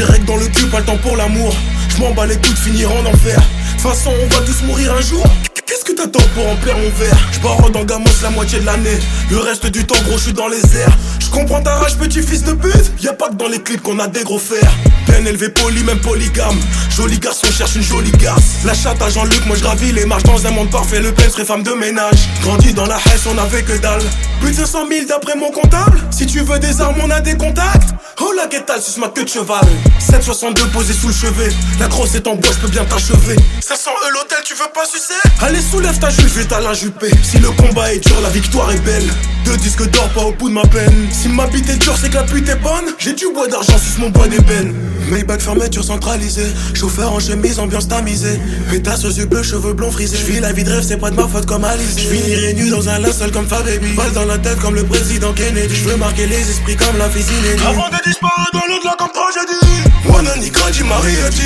Direct dans le cul, pas le temps pour l'amour. Je m'en bats les coups finir en enfer. De toute façon, on va tous mourir un jour. Qu'est-ce que t'attends pour remplir mon verre? Pars dans Gamos la moitié de l'année. Le reste du temps, gros, je suis dans les airs. Je comprends ta rage, petit fils de pute. Y a pas que dans les clips qu'on a des gros fers. Bien élevé, poli, même polygame. Joli garçon cherche une jolie garce. La chatte à Jean-Luc, moi je gravis les marches dans un monde parfait. Le père serait femme de ménage. Grandi dans la haine, on avait que dalle. Plus de 500 000 d'après mon comptable. Si tu veux des armes, on a des contacts. La guettale, suce ma queue de cheval. 762 posé sous le chevet. La grosse est en bois, je peux bien t'achever. 500 E l'hôtel, tu veux pas sucer? Allez, soulève ta jupe, je vais t'alinjuper. Si le combat est dur, la victoire est belle. Deux disques d'or, pas au bout de ma peine. Si ma bite est dure, c'est que la pute est bonne. J'ai du bois d'argent, suce mon bois d'ébène. Maybach fermeture centralisée. Chauffeur en chemise, ambiance tamisée. Pétasse aux yeux bleus, cheveux blonds frisés. J'vis la vie de rêve, c'est pas de ma faute comme Alice. J'finirai nu dans un linceul comme Fababy. Balle dans la tête comme le président Kennedy. J'veux marquer les esprits comme la physique Avant de disparaître dans l'au-delà comme tragédie. Wanani, Grandi, Mariati.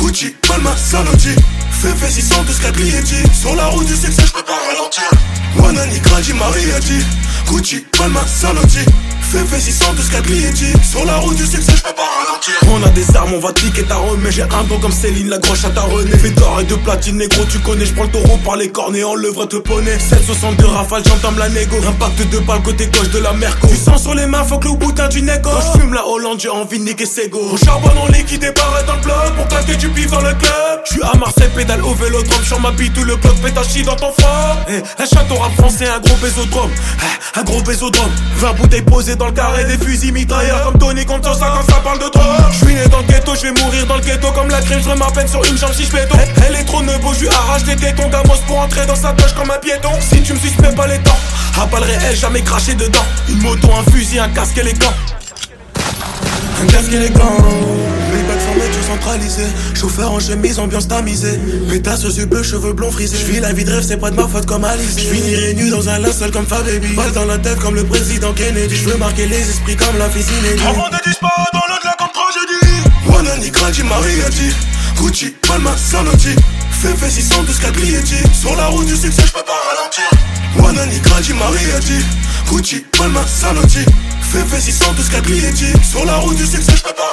Gucci, Palma, Sanotti. Fefe 612 Caglieti Sur la route du succès je peux pas ralentir Wanani, Grandi, Mariati Gucci, Palma, Sanotti Fefe 612 Caglieti Sur la route du succès je peux pas ralentir des armes, on va piquer ta remets J'ai un don comme Céline, la grosse à ta René Fait d'or et de platine, négro tu connais Je prends le taureau par les cornes et l'œuvre te poney. 762 rafales, j'entame la négo. Impact de balle côté gauche de la merco. Du sang sur les mains, faut que le boutin du négo. Quand je fume la Hollande, j'ai envie de niquer Sego. Au charbon on liquide et dans le bloc Pour claquer du pif dans le club suis à Marseille, pédale au vélodrome. Sur ma bite ou le bloc pétachi dans ton froid Eh, un château rap français, un gros bésodrome. Eh, Un gros bésodrome. 20 bouteilles posées dans le carré Des fusils mitrailleurs comme Tony contre ça quand ça parle de toi. Je suis né dans le ghetto, je vais mourir dans le ghetto. Comme la crème, je ma peine sur une jambe si je béton Elle est trop nebo, je lui arrache des tétons Gamos pour entrer dans sa poche comme un piéton. Si tu me suspends pas les temps À balle réelle, jamais craché dedans. Une moto, un fusil, un casque et les gants. Un casque élégant Fermeture centralisée. Chauffeur en chemise, ambiance tamisée. Pétasse aux yeux bleus, cheveux blonds frisés. J'vis la vie de rêve, c'est pas de ma faute comme Alice. J'finirai nu dans un linceul comme Fababy Balle dans la tête comme le président Kennedy. J'veux marquer les esprits comme la physique Avant de disparaître dans l'au-delà comme tragédie. Wanani, Grandi, Mariati Gucci, Palma, Sanotti Fefe 612 Caglieti Sur la route du succès, j'peux pas ralentir. Wanani, Grandi, Mariati Gucci, Palma, Sanotti Fefe 612 Caglieti Sur la route du succès, j'peux pas ralentir